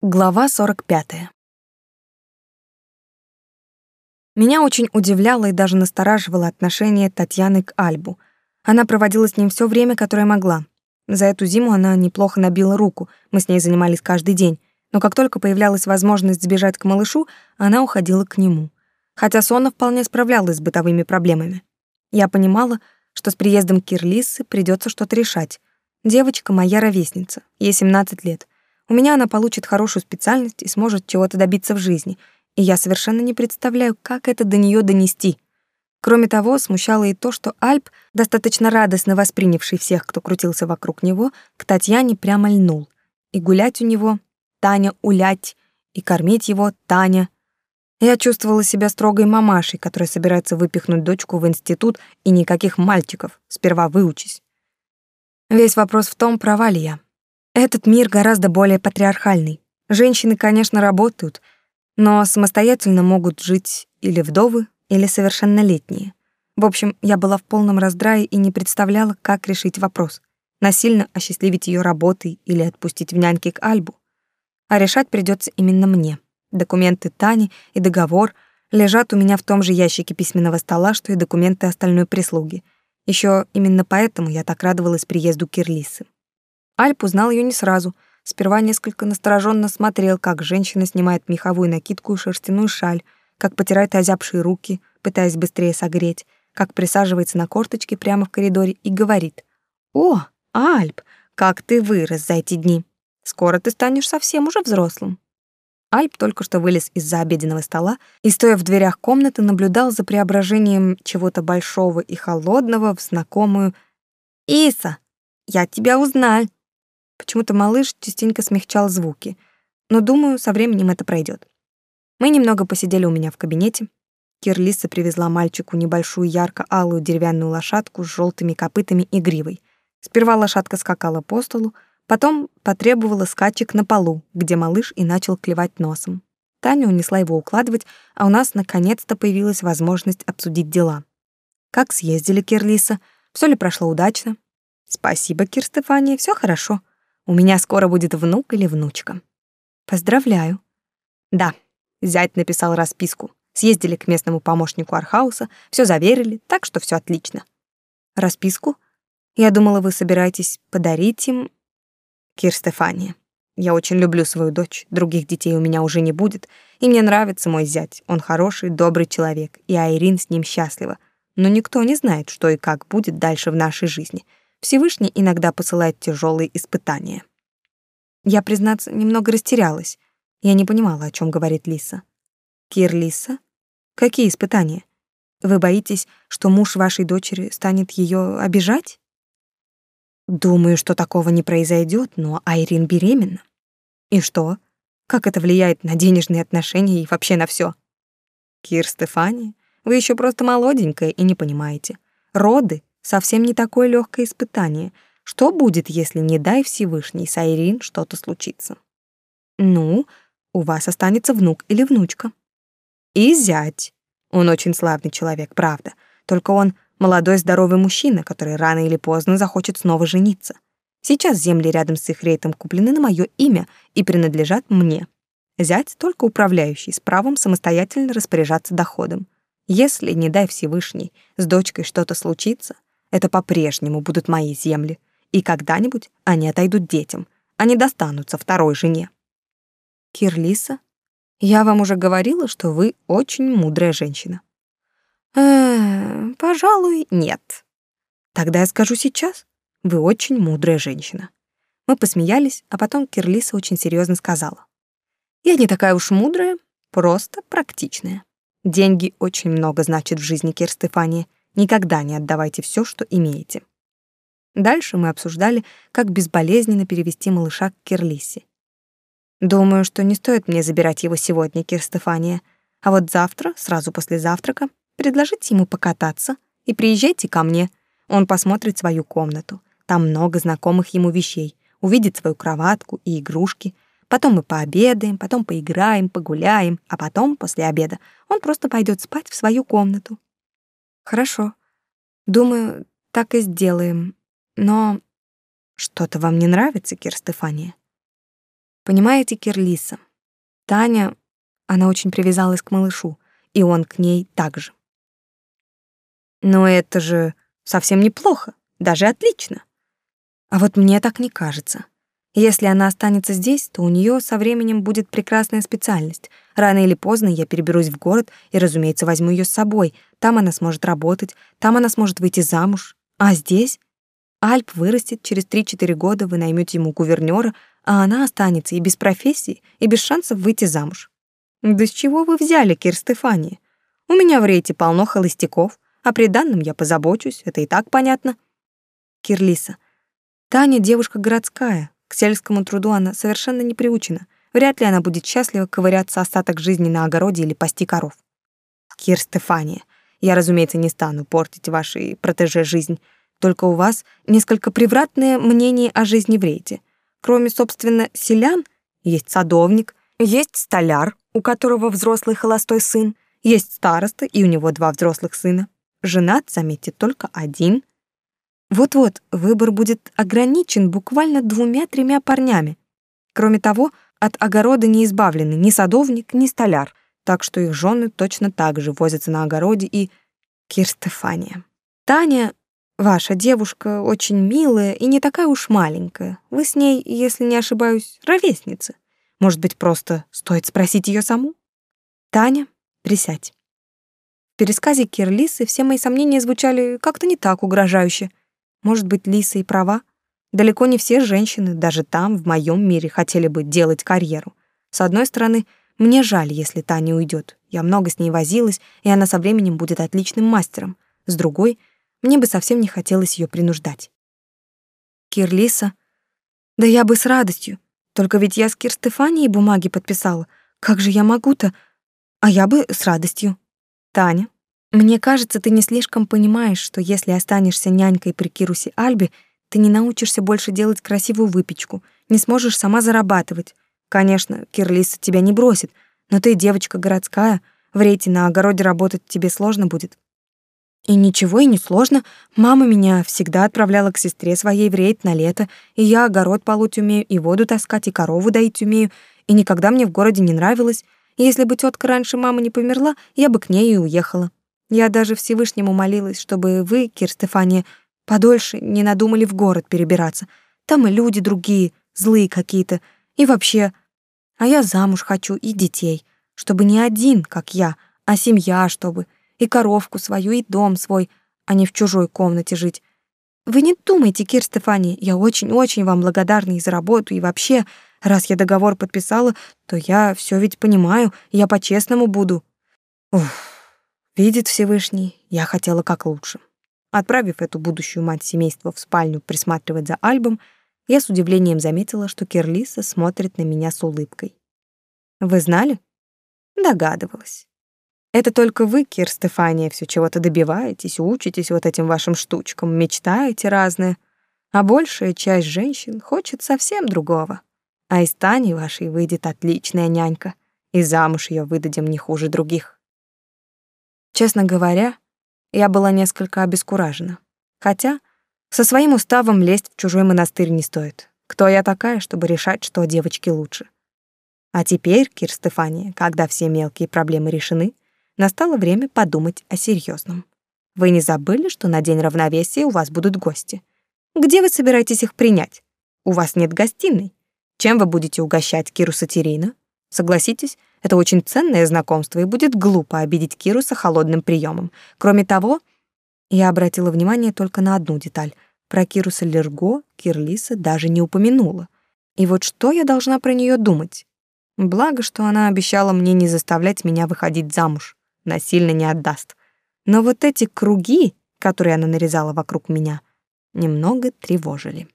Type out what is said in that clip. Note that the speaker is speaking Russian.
Глава 45. Меня очень удивляло и даже настораживало отношение Татьяны к Альбу. Она проводила с ним все время, которое могла. За эту зиму она неплохо набила руку, мы с ней занимались каждый день, но как только появлялась возможность сбежать к малышу, она уходила к нему. Хотя Сона вполне справлялась с бытовыми проблемами. Я понимала, что с приездом Кирлисы придется что-то решать. Девочка моя ровесница, ей 17 лет — у меня она получит хорошую специальность и сможет чего-то добиться в жизни, и я совершенно не представляю, как это до нее донести. Кроме того, смущало и то, что Альп, достаточно радостно воспринявший всех, кто крутился вокруг него, к Татьяне прямо льнул. И гулять у него Таня улять, и кормить его Таня. Я чувствовала себя строгой мамашей, которая собирается выпихнуть дочку в институт, и никаких мальчиков, сперва выучись. Весь вопрос в том, права ли я. Этот мир гораздо более патриархальный. Женщины, конечно, работают, но самостоятельно могут жить или вдовы, или совершеннолетние. В общем, я была в полном раздрае и не представляла, как решить вопрос. Насильно осчастливить ее работой или отпустить в няньки к Альбу. А решать придется именно мне. Документы Тани и договор лежат у меня в том же ящике письменного стола, что и документы остальной прислуги. Еще именно поэтому я так радовалась приезду Кирлисы. Альп узнал ее не сразу. Сперва несколько настороженно смотрел, как женщина снимает меховую накидку и шерстяную шаль, как потирает озябшие руки, пытаясь быстрее согреть, как присаживается на корточки прямо в коридоре и говорит «О, Альп, как ты вырос за эти дни! Скоро ты станешь совсем уже взрослым». Альп только что вылез из-за обеденного стола и, стоя в дверях комнаты, наблюдал за преображением чего-то большого и холодного в знакомую «Иса, я тебя узнал!» Почему-то малыш частенько смягчал звуки, но, думаю, со временем это пройдет. Мы немного посидели у меня в кабинете. Кирлиса привезла мальчику небольшую ярко-алую деревянную лошадку с желтыми копытами и гривой. Сперва лошадка скакала по столу, потом потребовала скачек на полу, где малыш и начал клевать носом. Таня унесла его укладывать, а у нас наконец-то появилась возможность обсудить дела. Как съездили, Кир Лиса? Все ли прошло удачно? Спасибо, Кир Стефания, все хорошо. У меня скоро будет внук или внучка. Поздравляю. Да, зять написал расписку. Съездили к местному помощнику Архауса, все заверили, так что все отлично. Расписку? Я думала, вы собираетесь подарить им... Кир Стефания. Я очень люблю свою дочь, других детей у меня уже не будет, и мне нравится мой зять. Он хороший, добрый человек, и Айрин с ним счастлива. Но никто не знает, что и как будет дальше в нашей жизни — Всевышний иногда посылает тяжелые испытания. Я, признаться, немного растерялась. Я не понимала, о чем говорит Лиса. Кир Лиса? Какие испытания? Вы боитесь, что муж вашей дочери станет ее обижать? Думаю, что такого не произойдет, но Айрин беременна. И что? Как это влияет на денежные отношения и вообще на все? Кир Стефани, вы еще просто молоденькая и не понимаете. Роды совсем не такое легкое испытание. Что будет, если, не дай Всевышний, с Айрин что-то случится? Ну, у вас останется внук или внучка. И зять. Он очень славный человек, правда. Только он молодой здоровый мужчина, который рано или поздно захочет снова жениться. Сейчас земли рядом с их рейтом куплены на мое имя и принадлежат мне. Зять только управляющий, с правом самостоятельно распоряжаться доходом. Если, не дай Всевышний, с дочкой что-то случится, это по-прежнему будут мои земли, и когда-нибудь они отойдут детям, они достанутся второй жене. Кирлиса, я вам уже говорила, что вы очень мудрая женщина. Э, пожалуй, нет. Тогда я скажу сейчас. Вы очень мудрая женщина. Мы посмеялись, а потом Кирлиса очень серьезно сказала: "Я не такая уж мудрая, просто практичная. Деньги очень много значат в жизни Кир Стефании, Никогда не отдавайте все, что имеете. Дальше мы обсуждали, как безболезненно перевести малыша к Кирлисе. Думаю, что не стоит мне забирать его сегодня, Кир Стефания, а вот завтра, сразу после завтрака, предложите ему покататься и приезжайте ко мне. Он посмотрит свою комнату. Там много знакомых ему вещей, увидит свою кроватку и игрушки. Потом мы пообедаем, потом поиграем, погуляем, а потом, после обеда, он просто пойдет спать в свою комнату. Хорошо. Думаю, так и сделаем. Но что-то вам не нравится, Кир Стефания? Понимаете, Кирлиса, Таня, она очень привязалась к малышу, и он к ней также. Но это же совсем неплохо, даже отлично. А вот мне так не кажется. Если она останется здесь, то у нее со временем будет прекрасная специальность. Рано или поздно я переберусь в город и, разумеется, возьму ее с собой. Там она сможет работать, там она сможет выйти замуж. А здесь Альп вырастет, через 3-4 года вы наймете ему гувернера, а она останется и без профессии, и без шансов выйти замуж. Да с чего вы взяли, Кир Стефания? У меня в рейте полно холостяков, а при данном я позабочусь, это и так понятно. Кирлиса. Таня девушка городская, к сельскому труду она совершенно не приучена. Вряд ли она будет счастлива ковыряться остаток жизни на огороде или пасти коров. Кир Стефания, я, разумеется, не стану портить вашей протеже жизнь, только у вас несколько превратное мнение о жизни в рейде. Кроме, собственно, селян, есть садовник, есть столяр, у которого взрослый холостой сын, есть староста, и у него два взрослых сына. Женат, заметьте, только один. Вот-вот, выбор будет ограничен буквально двумя-тремя парнями. Кроме того, от огорода не избавлены ни садовник, ни столяр, так что их жены точно так же возятся на огороде и... Кир Стефания. Таня, ваша девушка, очень милая и не такая уж маленькая. Вы с ней, если не ошибаюсь, ровесницы. Может быть, просто стоит спросить ее саму? Таня, присядь. В пересказе Кирлисы все мои сомнения звучали как-то не так угрожающе. Может быть, Лиса и права? Далеко не все женщины, даже там, в моем мире, хотели бы делать карьеру. С одной стороны, мне жаль, если Таня уйдет. Я много с ней возилась, и она со временем будет отличным мастером. С другой, мне бы совсем не хотелось ее принуждать. Кирлиса? Да я бы с радостью. Только ведь я с Кир Стефанией бумаги подписала. Как же я могу-то? А я бы с радостью. Таня, мне кажется, ты не слишком понимаешь, что если останешься нянькой при Кирусе Альбе, ты не научишься больше делать красивую выпечку, не сможешь сама зарабатывать. Конечно, Кирлиса тебя не бросит, но ты девочка городская, в рейте на огороде работать тебе сложно будет. И ничего и не сложно. Мама меня всегда отправляла к сестре своей в рейд на лето, и я огород полоть умею, и воду таскать, и корову доить умею, и никогда мне в городе не нравилось. Если бы тетка раньше мамы не померла, я бы к ней и уехала. Я даже Всевышнему молилась, чтобы вы, Кир Стефания, подольше не надумали в город перебираться. Там и люди другие, злые какие-то, и вообще. А я замуж хочу и детей, чтобы не один, как я, а семья, чтобы и коровку свою, и дом свой, а не в чужой комнате жить. Вы не думайте, Кир Стефания, я очень-очень вам благодарна и за работу, и вообще, раз я договор подписала, то я все ведь понимаю, я по-честному буду. Уф. Видит Всевышний, я хотела как лучше. Отправив эту будущую мать семейства в спальню присматривать за Альбом, я с удивлением заметила, что Кирлиса смотрит на меня с улыбкой. Вы знали? Догадывалась. Это только вы, Кир Стефания, все чего-то добиваетесь, учитесь вот этим вашим штучкам, мечтаете разное. А большая часть женщин хочет совсем другого. А из Тани вашей выйдет отличная нянька, и замуж ее выдадим не хуже других. Честно говоря, я была несколько обескуражена. Хотя со своим уставом лезть в чужой монастырь не стоит. Кто я такая, чтобы решать, что девочке лучше? А теперь, Кир Стефания, когда все мелкие проблемы решены, настало время подумать о серьезном. Вы не забыли, что на день равновесия у вас будут гости? Где вы собираетесь их принять? У вас нет гостиной. Чем вы будете угощать Киру Сатерина? Согласитесь, это очень ценное знакомство, и будет глупо обидеть Кируса холодным приемом. Кроме того, я обратила внимание только на одну деталь. Про Кируса Лерго Кирлиса даже не упомянула. И вот что я должна про нее думать? Благо, что она обещала мне не заставлять меня выходить замуж. Насильно не отдаст. Но вот эти круги, которые она нарезала вокруг меня, немного тревожили.